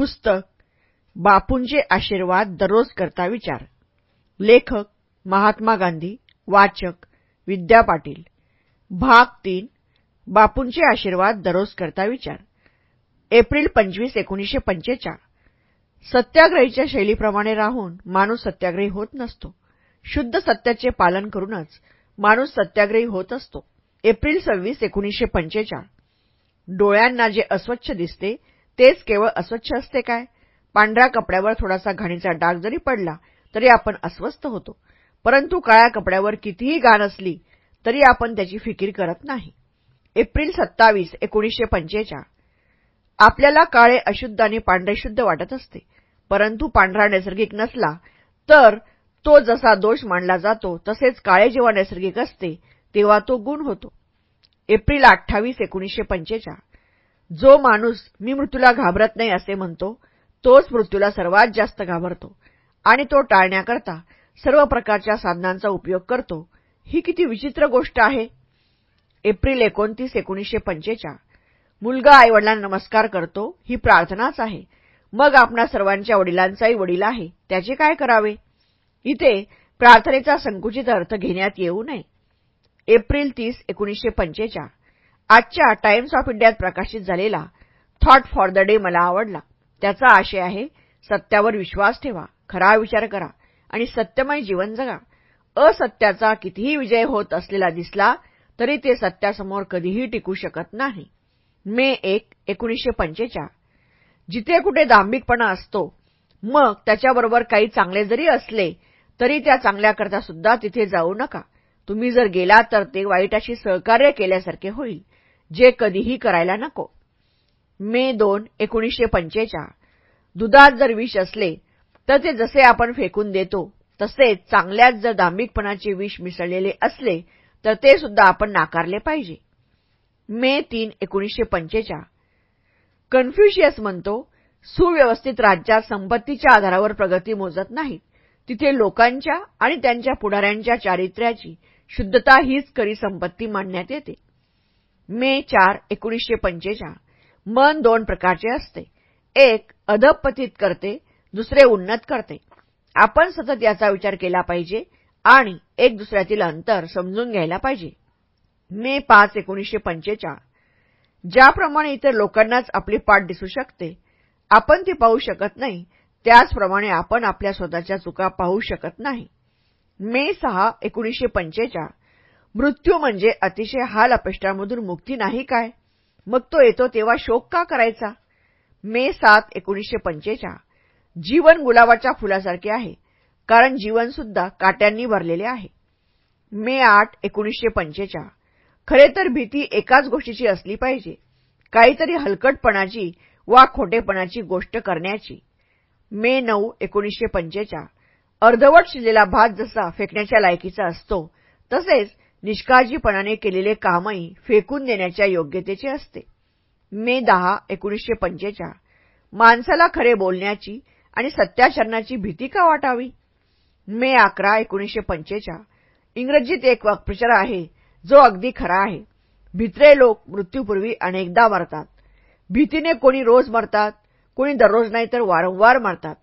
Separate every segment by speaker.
Speaker 1: पुस्तक बापूंचे आशीर्वाद दररोज करता विचार. लेखक महात्मा गांधी वाचक विद्या पाटील. भाग तीन बापूंचे आशीर्वाद दररोज करता विचार. एप्रिल पंचवीस एकोणीसशे पंचेचाळ. सत्याग्रहीच्या शैलीप्रमाणे राहून माणूस सत्याग्रही होत नसतो. शुद्ध सत्याचे पालन करूनच माणूस सत्याग्रही होत असतो. एप्रिल सव्वीस एकोणीसशे पंचेचाळ. डोळ्यांना जे अस्वच्छ दिसते तेच केवळ अस्वच्छ असते काय? पांढऱ्या कपड्यावर थोडासा घाणीचा डाग जरी पडला तरी आपण अस्वस्थ होतो. परंतु काळ्या कपड्यावर कितीही घाण असली तरी आपण त्याची फिकीर करत नाही. एप्रिल सत्तावीस एकोणीसशे पंचेचाळ आपल्याला काळे अशुद्ध आणि पांढरे शुद्ध वाटत असते. परंतु पांढरा नैसर्गिक नसला तर तो जसा दोष मानला जातो तसेच काळे जेव्हा नैसर्गिक असते तेव्हा तो गुण होतो. एप्रिल अठ्ठावीस एकोणीसशे पंचेचाळ जो माणूस मी मृत्यूला घाबरत नाही असे म्हणतो तोच मृत्यूला सर्वात जास्त घाबरतो आणि तो टाळण्याकरता सर्व प्रकारच्या साधनांचा उपयोग करतो. ही किती विचित्र गोष्ट आहे. एप्रिल एकोणतीस एकोणीसशे पंचेचाळ मुलगा आईवडिलांना नमस्कार करतो ही प्रार्थनाच आहे. मग आपणा सर्वांच्या वडिलांचाही वडील आहे त्याचे काय करावे? इथे प्रार्थनेचा संकुचित अर्थ घेण्यात येऊ नये. एप्रिल तीस एकोणीसशे पंचेचाळ आजच्या टाइम्स ऑफ इंडियात प्रकाशित झालेला थॉट फॉर द डे मला आवडला. त्याचा आशय आहे सत्यावर विश्वास ठेवा खरा विचार करा आणि सत्यमय जीवन जगा. असत्याचा कितीही विजय होत असलेला दिसला तरी ते सत्यासमोर कधीही टिकू शकत नाही. मे एक एकोणीसशे पंचेचाळ जिथे कुठे दांभिकपणा असतो मग त्याच्याबरोबर काही चांगले जरी असले तरी त्या चांगल्याकरता सुद्धा तिथे जाऊ नका. तुम्ही जर गेलात तर ते वाईटाशी सहकार्य केल्यासारखे होईल. जे कधीही करायला नको. मे दोन एकोणीसशे पंचेचाळ. दुधात जर विष असले तर ते जसे आपण फेकून देतो तसेच चांगल्यात जर दांभिकपणाचे विष मिसळलेले असले तर ते सुद्धा आपण नाकारले पाहिजे. मे तीन एकोणीसशे पंचेचाळ. कन्फ्युशियस म्हणतो सुव्यवस्थित राज्यात संपत्तीच्या आधारावर प्रगती मोजत नाहीत तिथे लोकांच्या आणि त्यांच्या पुढाऱ्यांच्या चारित्र्याची शुद्धता हीच खरी संपत्ती मानण्यात येते. मे चार एकोणीसशे पंचेचाळ मन दोन प्रकारचे असते. एक अधपतित करते. दुसरे उन्नत करते. आपण सतत याचा विचार केला पाहिजे आणि एक दुसऱ्यातील अंतर समजून घ्यायला पाहिजे. मे पाच एकोणीसशे पंचेचाळ ज्याप्रमाणे इतर लोकांनाच आपली पाठ दिसू शकते आपण ती पाहू शकत नाही. त्याचप्रमाणे आपण आपल्या स्वतःच्या चुका पाहू शकत नाही. मे सहा एकोणीसशे पंचेचाळ मृत्यू म्हणजे अतिशय हाल अपेष्टांमधून मुक्ती नाही काय? मग तो येतो तेव्हा शोक का करायचा? मे सात एकोणीसशे पंचेचाळ जीवन गुलाबाच्या फुलासारखे आहे. कारण जीवनसुद्धा काट्यांनी भरलेले आहे. मे आठ एकोणीसशे पंचेचाळ खरे तर भीती एकाच गोष्टीची असली पाहिजे. काहीतरी हलकटपणाची वा खोटेपणाची गोष्ट करण्याची. मे नऊ एकोणीसशे पंचेचाळ अर्धवट शिजलेला भात जसा फेकण्याच्या लायकीचा असतो तसेच निष्काळजीपणाने केलेले कामही फेकून देण्याच्या योग्यतेचे असते. मे दहा एकोणीसशे पंचेचाळ. माणसाला खरे बोलण्याची आणि सत्याचरणाची भीती का वाटावी? मे अकरा एकोणीसशे पंचेचाळ. इंग्रजीत एक वाक्प्रचार आहे जो अगदी खरा आहे. भित्रे लोक मृत्यूपूर्वी अनेकदा मरतात. भीतीने कोणी रोज मरतात कोणी दररोज नाही तर वारंवार मरतात.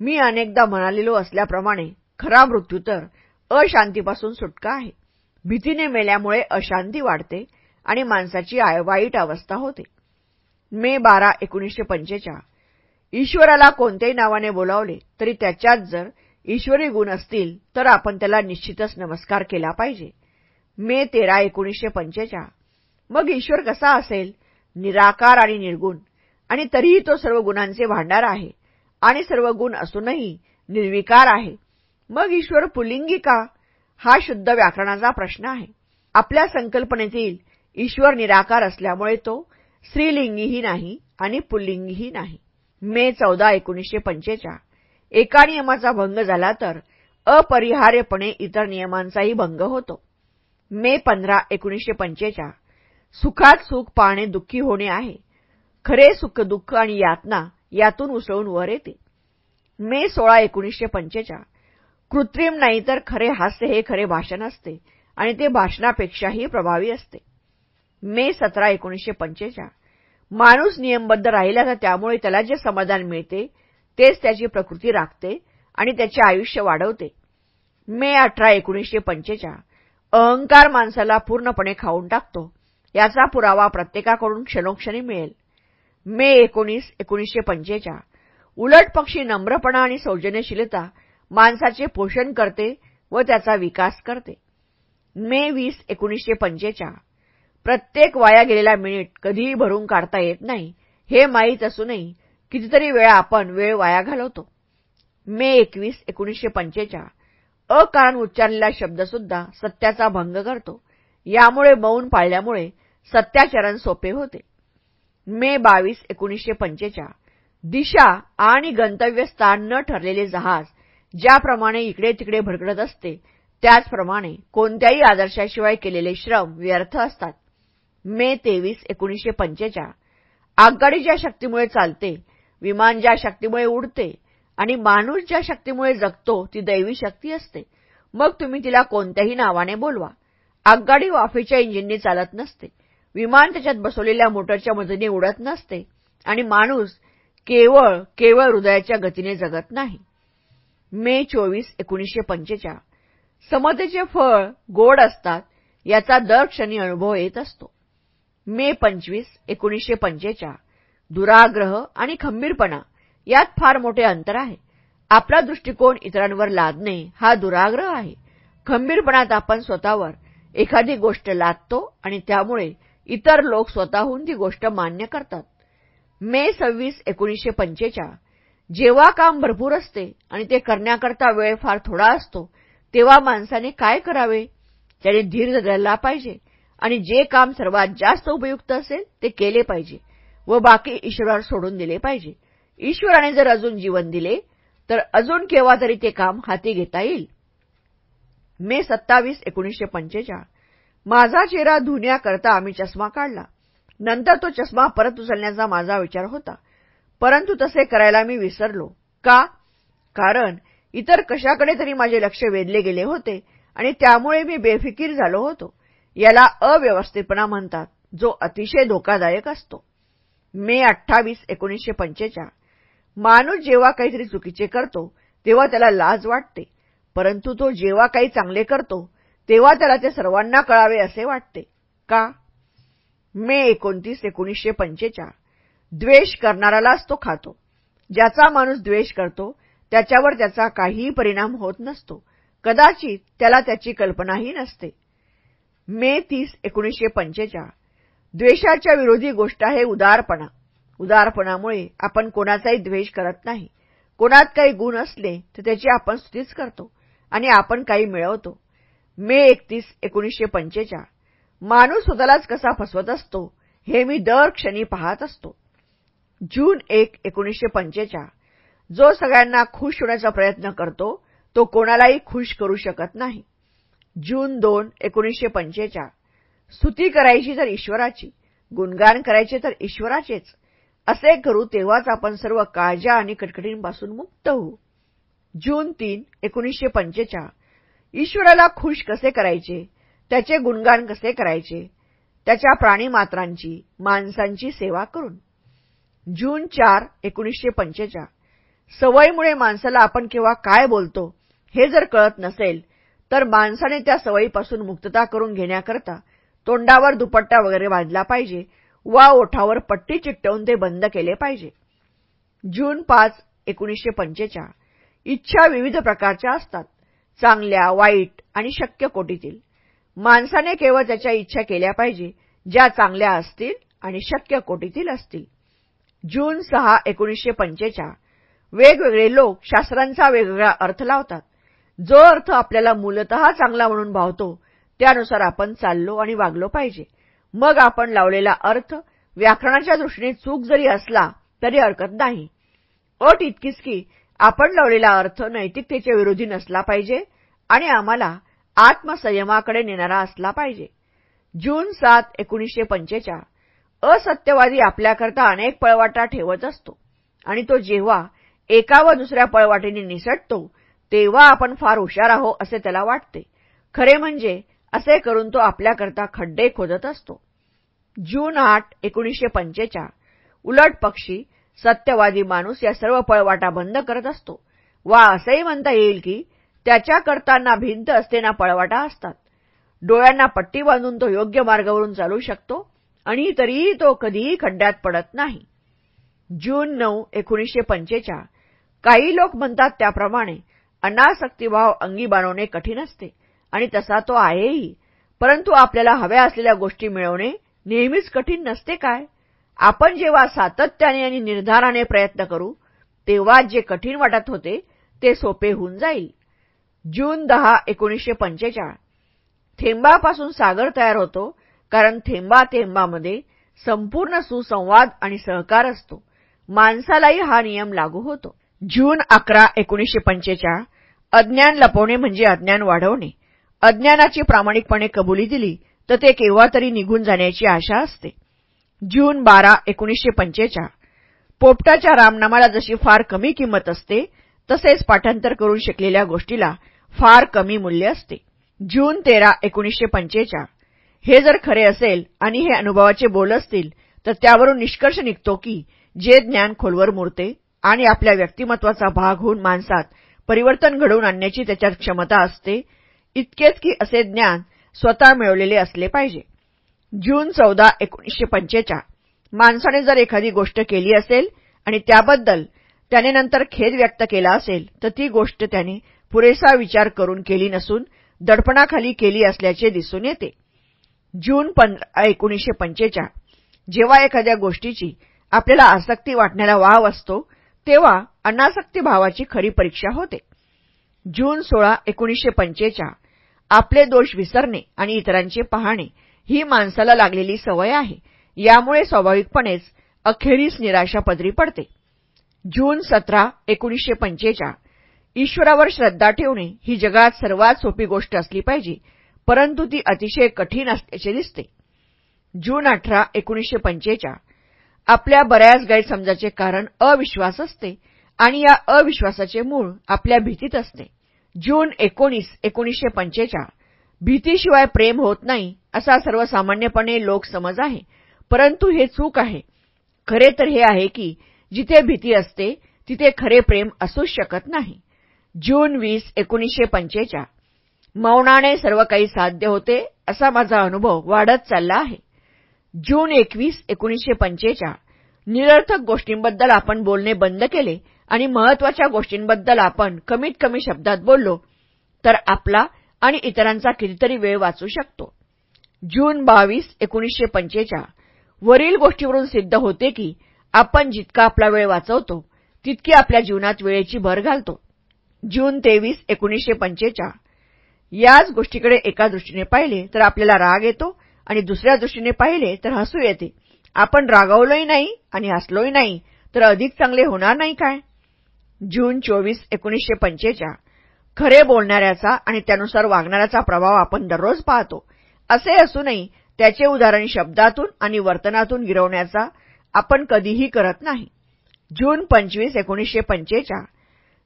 Speaker 1: मी अनेकदा म्हणालेलो असल्याप्रमाणे खरा मृत्यू तर अशांतीपासून सुटका आहे. भीतीने मेल्यामुळे अशांती वाढते आणि माणसाची वाईट अवस्था होते. मे बारा एकोणीसशे पंचेचाळ ईश्वराला कोणत्याही नावाने बोलावले तरी त्याच्यात जर ईश्वरी गुण असतील तर आपण त्याला निश्चितच नमस्कार केला पाहिजे. मे तेरा एकोणीसशे पंचेचाळ मग ईश्वर कसा असेल? निराकार आणि निर्गुण. आणि तरीही तो सर्व गुणांचे भांडार आहे. आणि सर्व गुण असूनही निर्विकार आहे. मग ईश्वर पुल्लिंगी का? हा शुद्ध व्याकरणाचा प्रश्न आहे. आपल्या संकल्पनेतील ईश्वर निराकार असल्यामुळे तो स्त्रीलिंगीही नाही आणि पुल्लिंगीही नाही. मे चौदा एकोणीसशे पंचेचाळ एका नियमाचा भंग झाला तर अपरिहार्यपणे इतर नियमांचाही भंग होतो. मे पंधरा एकोणीसशे पंचेचाळ सुखात सुख पाहणे दुःखी होणे आहे. खरे सुख दुःख आणि यातना यातून उसळून वर येते. मे सोळा एकोणीसशे पंचेचाळ कृत्रिम नाही तर खरे हास्य हे खरे भाषण असते आणि ते भाषणापेक्षाही प्रभावी असते. मे सतरा एकोणीसशे पंचेचाळ माणूस नियमबद्ध राहिला तर त्यामुळे त्याला जे समाधान मिळते तेच त्याची प्रकृती राखते आणि त्याचे आयुष्य वाढवते. मे अठरा एकोणीसशे पंचेचाळ अहंकार माणसाला पूर्णपणे खाऊन टाकतो. याचा पुरावा प्रत्येकाकडून क्षणोक्षणी मिळेल. मे एकोणीस एकोणीसशे पंचेचाळ उलट पक्षी नम्रपणा आणि सौजन्यशीलता माणसाचे पोषण करते व त्याचा विकास करते. मे वीस एकोणीसशे पंचेचाळ. प्रत्येक वाया गेलेला मिनिट कधीही भरून काढता येत नाही हे माहीत असूनही कितीतरी वेळा आपण वेळ वाया घालवतो. मे एकवीस एकोणीसशे पंचेचाळ. अकारण उच्चारलेला शब्दसुद्धा सत्याचा भंग करतो. यामुळे मौन पाळल्यामुळे सत्याचरण सोपे होते. मे बावीस एकोणीसशे पंचेच्या दिशा आणि गंतव्यस्थान न ठरलेले जहाज ज्याप्रमाणे इकडे तिकडे भडकडत असते त्याचप्रमाणे कोणत्याही आदर्शाशिवाय केलेले श्रम व्यर्थ असतात. मे तेवीस एकोणीसशे पंचेचाळ आगगाडी ज्या शक्तीमुळे चालते विमान ज्या शक्तीमुळे उडते आणि माणूस ज्या शक्तीमुळे जगतो ती दैवी शक्ती असते. मग तुम्ही तिला कोणत्याही नावाने बोलवा. आगगाडी वाफेच्या इंजिनने चालत नसते. विमान त्याच्यात बसवलेल्या मोटरच्या मदतीने उडत नसते आणि माणूस केवळ केवळ हृदयाच्या गतीने जगत नाही. मे चोवीस एकोणीसशे पंचेच्या समतेचे फळ गोड असतात याचा दर क्षणी अनुभव येत असतो. मे पंचवीस एकोणीसशे पंचेच्या दुराग्रह आणि खंबीरपणा यात फार मोठे अंतर आहे. आपला दृष्टिकोन इतरांवर लादणे हा दुराग्रह आहे. खंबीरपणात आपण स्वतःवर एखादी गोष्ट लादतो आणि त्यामुळे इतर लोक स्वतःहून ती गोष्ट मान्य करतात. मे सव्वीस एकोणीसशे पंचेच्या जेव्हा काम भरपूर असते आणि ते करण्याकरता वेळ फार थोडा असतो तेव्हा माणसाने काय करावे? त्याने धीर धरला पाहिजे आणि जे काम सर्वात जास्त उपयुक्त असेल ते केले पाहिजे व बाकी ईश्वरावर सोडून दिले पाहिजे. ईश्वराने जर अजून जीवन दिले तर अजून केव्हा तरी ते काम हाती घेता येईल. मे सत्तावीस एकोणीसशे पंचेचाळ. माझा चेहरा धुण्याकरता आम्ही चष्मा काढला. नंतर तो चष्मा परत उचलण्याचा माझा विचार होता. परंतु तसे करायला मी विसरलो. का? कारण इतर कशाकडे तरी माझे लक्ष वेधले गेले होते आणि त्यामुळे मी बेफिकीर झालो होतो. याला अव्यवस्थितपणा म्हणतात जो अतिशय धोकादायक असतो. मे अठ्ठावीस एकोणीसशे पंचेच्या माणूस जेव्हा काहीतरी चुकीचे करतो तेव्हा त्याला लाज वाटते. परंतु तो जेव्हा काही चांगले करतो तेव्हा त्याला ते सर्वांना कळावे असे वाटते. का? मे एकोणतीस एकोणीसशे पंचेच्या द्वेष करणारालाच तो खातो. ज्याचा माणूस द्वेष करतो त्याच्यावर त्याचा काहीही परिणाम होत नसतो. कदाचित त्याला त्याची कल्पनाही नसते. मे तीस एकोणीसशे पंचेचाळ द्वेषाच्या विरोधी गोष्ट आहे उदारपणा. उदारपणामुळे आपण कोणाचाही द्वेष करत नाही. कोणात काही गुण असले तर त्याची आपण स्तुतीच करतो आणि आपण काही मिळवतो. मे एकतीस एकोणीसशे पंचेचाळ माणूस स्वतःलाच कसा फसवत असतो हे मी दर क्षणी पाहत असतो. जून एक एकोणीसशे पंचेच्या जो सगळ्यांना खुश होण्याचा प्रयत्न करतो तो कोणालाही खुश करू शकत नाही. जून दोन एकोणीसशे पंचेच्या स्तुती करायची तर ईश्वराची गुणगान करायचे तर ईश्वराचेच. असे करू तेव्हाच आपण सर्व काळजा आणि कटकटींपासून मुक्त होऊ. जून तीन एकोणीसशे पंचेच्या ईश्वराला खुश कसे करायचे? त्याचे गुणगान कसे करायचे? त्याच्या प्राणीमात्रांची माणसांची सेवा करून. जून चार एकोणीसशे पंचेचाळ. सवयीमुळे माणसाला आपण केव्हा काय बोलतो हे जर कळत नसेल तर माणसाने त्या सवयीपासून मुक्तता करून घेण्याकरता तोंडावर दुपट्टा वगैरे बांधला पाहिजे वा ओठावर पट्टी चिकटवून ते बंद केले पाहिजे. जून पाच एकोणीसशे पंचेचाळ. इच्छा विविध प्रकारच्या असतात चांगल्या वाईट आणि शक्य कोटीतील. माणसाने केवळ त्याच्या इच्छा केल्या पाहिजे ज्या चांगल्या असतील आणि शक्य कोटीतील असतील. जून सहा एकोणीसशे पंचेच्या वेगवेगळे लोक शास्त्रांचा वेगवेगळा अर्थ लावतात. जो अर्थ आपल्याला मूलत चांगला म्हणून भावतो त्यानुसार आपण चाललो आणि वागलो पाहिजे. मग आपण लावलेला अर्थ व्याकरणाच्या दृष्टीने चूक जरी असला तरी हरकत नाही. अट इतकीच की आपण लावलेला अर्थ नैतिकतेच्या विरोधी नसला पाहिजे आणि आम्हाला आत्मसंयमाकडे नेणारा असला पाहिजे. जून सात एकोणीसशे पंचेच्या असत्यवादी आपल्याकरता अनेक पळवाटा ठेवत असतो. आणि तो जेव्हा एका व दुसऱ्या पळवाटेने निसटतो तेव्हा आपण फार हुशार आहो असे त्याला वाटते. खरे म्हणजे असे करून तो आपल्याकरता खड्डे खोदत असतो. जून आठ एकोणीसशे पंचेच्या उलट पक्षी सत्यवादी माणूस या सर्व पळवाटा बंद करत असतो. वा असंही म्हणता येईल की त्याच्या करताना भिंत असते ना पळवाटा असतात. डोळ्यांना पट्टी बांधून तो योग्य मार्गावरून चालू शकतो. आणि तरीही तो कधीही खड्ड्यात पडत नाही. जून नऊ एकोणीसशे पंचेचाळ. काही लोक म्हणतात त्याप्रमाणे अनासक्तीभाव अंगी बाणवणे कठीण असते आणि तसा तो आहेही. परंतु आपल्याला हव्या असलेल्या गोष्टी मिळवणे नेहमीच कठीण नसते काय? आपण जेव्हा सातत्याने आणि निर्धाराने प्रयत्न करू तेव्हा जे कठीण वाटत होते ते सोपे होऊन जाईल. जून दहा एकोणीसशे पंचेचाळ. थेंबापासून सागर तयार होतो कारण थेंबा थेंबामध्ये संपूर्ण सुसंवाद आणि सहकार असतो. माणसालाही हा नियम लागू होतो. जून अकरा एकोणीसशे पंचेचाळ अज्ञान लपवणे म्हणजे अज्ञान वाढवणे. अज्ञानाची प्रामाणिकपणे कबुली दिली तर ते केव्हा तरी निघून जाण्याची आशा असते. जून बारा एकोणीसशे पंचेचाळ पोपटाच्या रामनामाला जशी फार कमी किंमत असते तसेच पाठांतर करून शिकलेल्या गोष्टीला फार कमी मूल्य असते. जून तेरा एकोणीसशे पंचेचाळ हे जर खरे असेल आणि हे अनुभवाचे बोल असतील तर त्यावरून निष्कर्ष निघतो की जे ज्ञान खोलवर मुरते आणि आपल्या व्यक्तिमत्वाचा भाग होऊन माणसात परिवर्तन घडवून आणण्याची त्याच्यात क्षमता असते इतकेच की असे ज्ञान स्वतः मिळवलेले असले पाहिजे. जून चौदा एकोणीसशे पंचेचाळ माणसाने जर एखादी गोष्ट केली असेल आणि त्याबद्दल त्याने नंतर खेद व्यक्त केला असेल तर ती गोष्ट त्याने पुरेसा विचार करून केली नसून दडपणाखाली केली असल्याचे दिसून येते. जून पंधरा एकोणीसशे पंचेचाळ. जेव्हा एखाद्या गोष्टीची आपल्याला आसक्ती वाटण्याला वाव असतो तेव्हा अनासक्ती भावाची खरी परीक्षा होते. जून सोळा एकोणीसशे पंचेचाळ. आपले दोष विसरणे आणि इतरांचे पाहणे ही माणसाला लागलेली सवय आहे. यामुळे स्वाभाविकपणेच अखेरीस निराशा पदरी पडते. जून सतरा एकोणीसशे पंचेचाळ. ईश्वरावर श्रद्धा ठेवणे ही जगात सर्वात सोपी गोष्ट असली पाहिजे. परंतु ती अतिशय कठीण असल्याचे दिसते. जून अठरा एकोणीसशे पंचेचाळ. आपल्या बऱ्याच गैरसमजाचे कारण अविश्वास असते आणि या अविश्वासाचे मूळ आपल्या भीतीत असते. जून एकोणीस एकोणीसशे पंचेचाळ. भीतीशिवाय प्रेम होत नाही असा सर्वसामान्यपणे लोक समज आहे. परंतु हे चूक आहे. खरे तर हे आहे की जिथे भीती असते तिथे खरे प्रेम असूच शकत नाही. जून वीस एकोणीसशे पंचेचाळ. मौनाने सर्व काही साध्य होते असा माझा अनुभव वाढत चालला आहे. जून एकवीस एकोणीसशे पंचेचाळ. निरर्थक गोष्टींबद्दल आपण बोलणे बंद केले आणि महत्त्वाच्या गोष्टींबद्दल आपण कमीत कमी शब्दात बोललो तर आपला आणि इतरांचा कितीतरी वेळ वाचू शकतो. जून बावीस एकोणीसशे पंचेचाळ. वरील गोष्टीवरून सिद्ध होते की आपण जितका आपला वेळ वाचवतो तितकी आपल्या जीवनात वेळेची भर घालतो. जून तेवीस एकोणीसशे पंचेचाळ. याच गोष्टीकडे एका दृष्टीने पाहिले तर आपल्याला राग येतो आणि दुसऱ्या दृष्टीने पाहिले तर हसू येते. आपण रागावलोही नाही आणि हसलोही नाही तर अधिक चांगले होणार नाही काय? जून चोवीस एकोणीसशे पंचेचाळ खरे बोलणाऱ्याचा आणि त्यानुसार वागणाऱ्याचा प्रभाव आपण दररोज पाहतो. असे असूनही त्याचे उदाहरण शब्दातून आणि वर्तनातून गिरवण्याचा आपण कधीही करत नाही. जून पंचवीस एकोणीसशे पंचेचाळ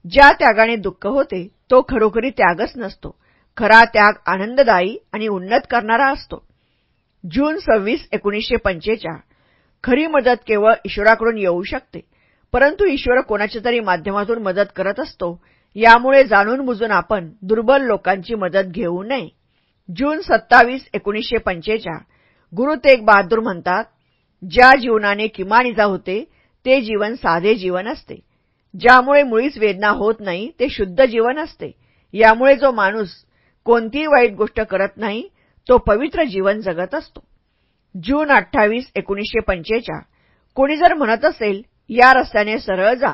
Speaker 1: ज्या त्यागाने दुःख होते तो खरोखरी त्यागच नसतो. खरा त्याग आनंददायी आणि उन्नत करणारा असतो. जून सव्वीस एकोणीसशे पंचेचाळ. खरी मदत केवळ ईश्वराकडून येऊ शकते परंतु ईश्वर कोणाच्या तरी माध्यमातून मदत करत असतो यामुळे जाणून बुजून आपण दुर्बल लोकांची मदत घेऊ नये. जून सत्तावीस एकोणीसशे पंचेचाळ. गुरु तेग बहादूर म्हणतात ज्या जीवनाने किमान इजा होते ते जीवन साधे जीवन असते. ज्यामुळे मुळीच वेदना होत नाही ते शुद्ध जीवन असते. यामुळे जो माणूस कोणतीही वाईट गोष्ट करत नाही तो पवित्र जीवन जगत असतो. जून अठ्ठावीस एकोणीसशे पंचेच्या कोणी जर म्हणत असेल या रस्त्याने सरळ जा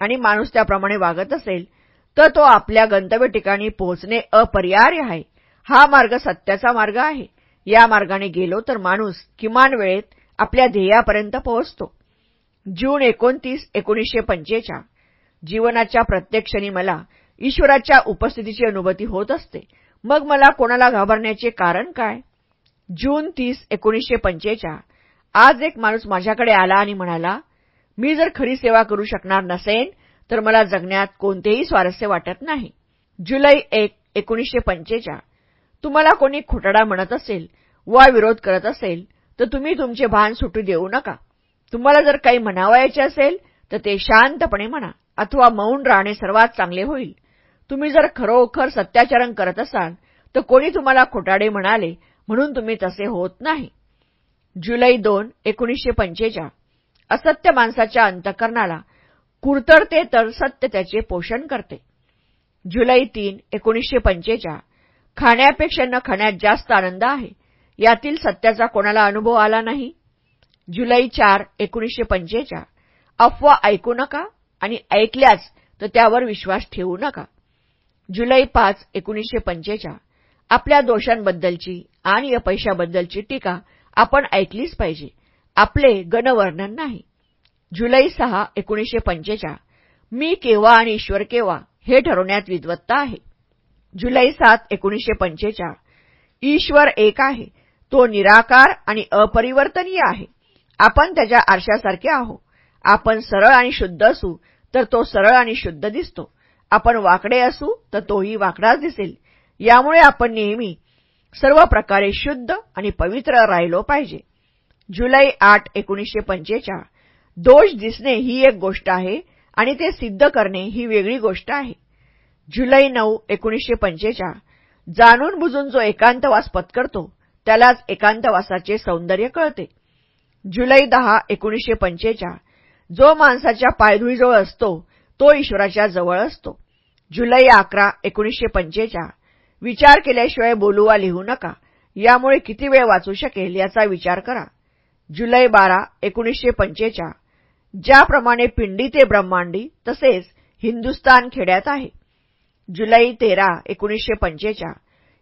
Speaker 1: आणि माणूस त्याप्रमाणे वागत असेल तर तो आपल्या गंतव्य ठिकाणी पोहोचणे अपरिहार्य आहे. हा मार्ग सत्याचा मार्ग आहे. या मार्गाने गेलो तर माणूस किमान वेळेत आपल्या ध्येयापर्यंत पोहोचतो. जून एकोणतीस एकोणीसशे पंचेच्या जीवनाच्या प्रत्येक क्षणी मला ईश्वराच्या उपस्थितीची अनुभूती होत असते. मग मला कोणाला घाबरण्याचे कारण काय? जून तीस एकोणीसशे पंचेचाळ आज एक माणूस माझ्याकडे आला आणि म्हणाला मी जर खरी सेवा करू शकणार नसेन तर मला जगण्यात कोणतेही स्वारस्य वाटत नाही. जुलै एक एकोणीसशे पंचेचाळ तुम्हाला कोणी खोटाडा म्हणत असेल वा विरोध करत असेल तर तुम्ही तुमचे भान सुटू देऊ नका. तुम्हाला जर काही म्हणावायचे असेल तर ते शांतपणे म्हणा अथवा मौन राहणे सर्वात चांगले होईल. तुम्ही जर खरोखर सत्याचरण करत असाल तर कोणी तुम्हाला खोटाडे म्हणाले म्हणून तुम्ही तसे होत नाही. जुलै दोन एकोणीसशे पंचेचाळ असत्य माणसाच्या अंतकरणाला कुरतडते तर सत्य त्याचे पोषण करते. जुलै तीन एकोणीसशे पंचेचाळ खाण्यापेक्षा न खाण्यात जास्त आनंद आहे. यातील सत्याचा कोणाला अनुभव आला नाही? जुलै चार एकोणीसशे पंचेचाळ अफवा ऐकू नका आणि ऐकल्याच तर त्यावर विश्वास ठेवू नका. जुलै पाच एकोणीसशे पंचेचाळ आपल्या दोषांबद्दलची आणि अपयशाबद्दलची टीका आपण ऐकलीच पाहिजे. आपले गणवर्णन नाही. जुलै सहा एकोणीसशे पंचेचाळ मी केव्हा आणि ईश्वर केव्हा हे ठरवण्यात विद्वत्ता आहे. जुलै सात एकोणीसशे पंचेचाळ ईश्वर एक आहे. तो निराकार आणि अपरिवर्तनीय आहे. आपण त्याच्या आरशासारखे आहो आपण सरळ आणि शुद्ध असू तर तो सरळ आणि शुद्ध दिसतो. आपण वाकडे असू तर तोही वाकडाच दिसेल. यामुळे आपण नेहमी सर्व प्रकारे शुद्ध आणि पवित्र राहिलो पाहिजे. जुलै आठ एकोणीसशे पंचेचाळ. दोष दिसणे ही एक गोष्ट आहे आणि ते सिद्ध करणे ही वेगळी गोष्ट आहे. जुलै नऊ एकोणीसशे पंचेचाळ. जाणून बुजून जो एकांतवास पत्करतो त्यालाच एकांतवासाचे सौंदर्य कळते. जुलै दहा एकोणीसशे पंचेचाळ. जो माणसाच्या पायधुळीजवळ असतो तो ईश्वराच्या जवळ असतो. जुलै अकरा एकोणीसशे पंचेचाळ विचार केल्याशिवाय बोलू वा लिहू नका. यामुळे किती वेळ वाचू शकेल याचा विचार करा. जुलै बारा एकोणीसशे पंचेचाळ ज्याप्रमाणे पिंडी ते ब्रह्मांडी तसेच हिंदुस्तान खेड्यात आहे. जुलै तेरा एकोणीसशे पंचेचाळ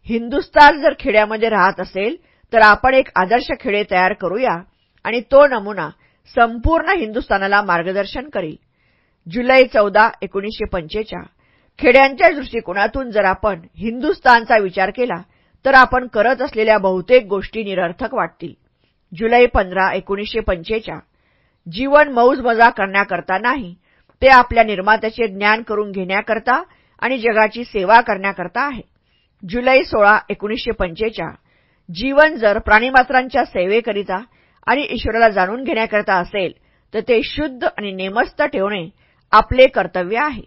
Speaker 1: हिंदुस्तान जर खेड्यामध्ये राहत असेल तर आपण एक आदर्श खेडे तयार करूया आणि तो नमुना संपूर्ण हिंदुस्थानाला मार्गदर्शन करेल. जुलै चौदा एकोणीसशे पंचेचाळ. खेड्यांच्या दृष्टिकोनातून जर आपण हिंदुस्तानचा विचार केला तर आपण करत असलेल्या बहुतेक गोष्टी निरर्थक वाटतील. जुलै पंधरा एकोणीसशे पंचेचाळ. जीवन मौजमजा करण्याकरता नाही ते आपल्या निर्मात्याचे ज्ञान करून घेण्याकरता आणि जगाची सेवा करण्याकरता आहे. जुलै सोळा एकोणीसशे पंचेचाळ. जीवन जर प्राणीमात्रांच्या सेवेकरिता आणि ईश्वराला जाणून घेण्याकरता असेल तर ते शुद्ध आणि नेमस्त ठेवणे आपले कर्तव्य आहे.